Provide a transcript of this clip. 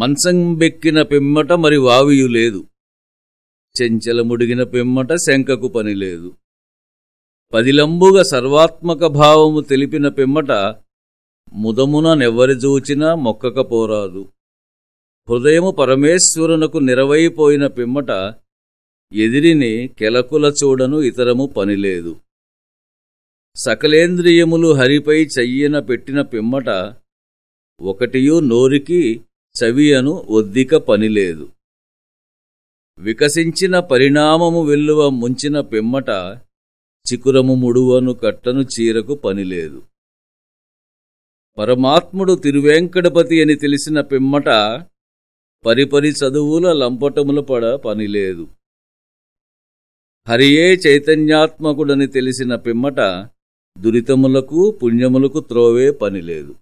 మంచం బెక్కిన పిమ్మట మరి వావియు లేదు. చెంచలముడిగిన పిమ్మట శంకకు పని లేదు. పదిలంబుగా సర్వాత్మక భావము తెలిపిన పిమ్మట ముదమున నెవ్వరి చూచినా మొక్కకపోరాదు హృదయము పరమేశ్వరునకు నిరవైపోయిన పిమ్మట ఎదిరిని కెలకుల చూడను ఇతరము పనిలేదు సకలేంద్రియములు హరిపై చెయ్యన పెట్టిన పిమ్మట ఒకటియు నోరికి చవియను ఒద్దిక పనిలేదు వికసించిన పరిణామము వెల్లువ ముంచిన పిమ్మట చికురము ముడువను కట్టను చీరకు పనిలేదు పరమాత్ముడు తిరువేంకటపతి అని తెలిసిన పిమ్మట పరిపరి చదువుల లంపటముల పడ పనిలేదు హరియే చైతన్యాత్మకుడని తెలిసిన పిమ్మట దురితములకు పుణ్యములకు త్రోవే పనిలేదు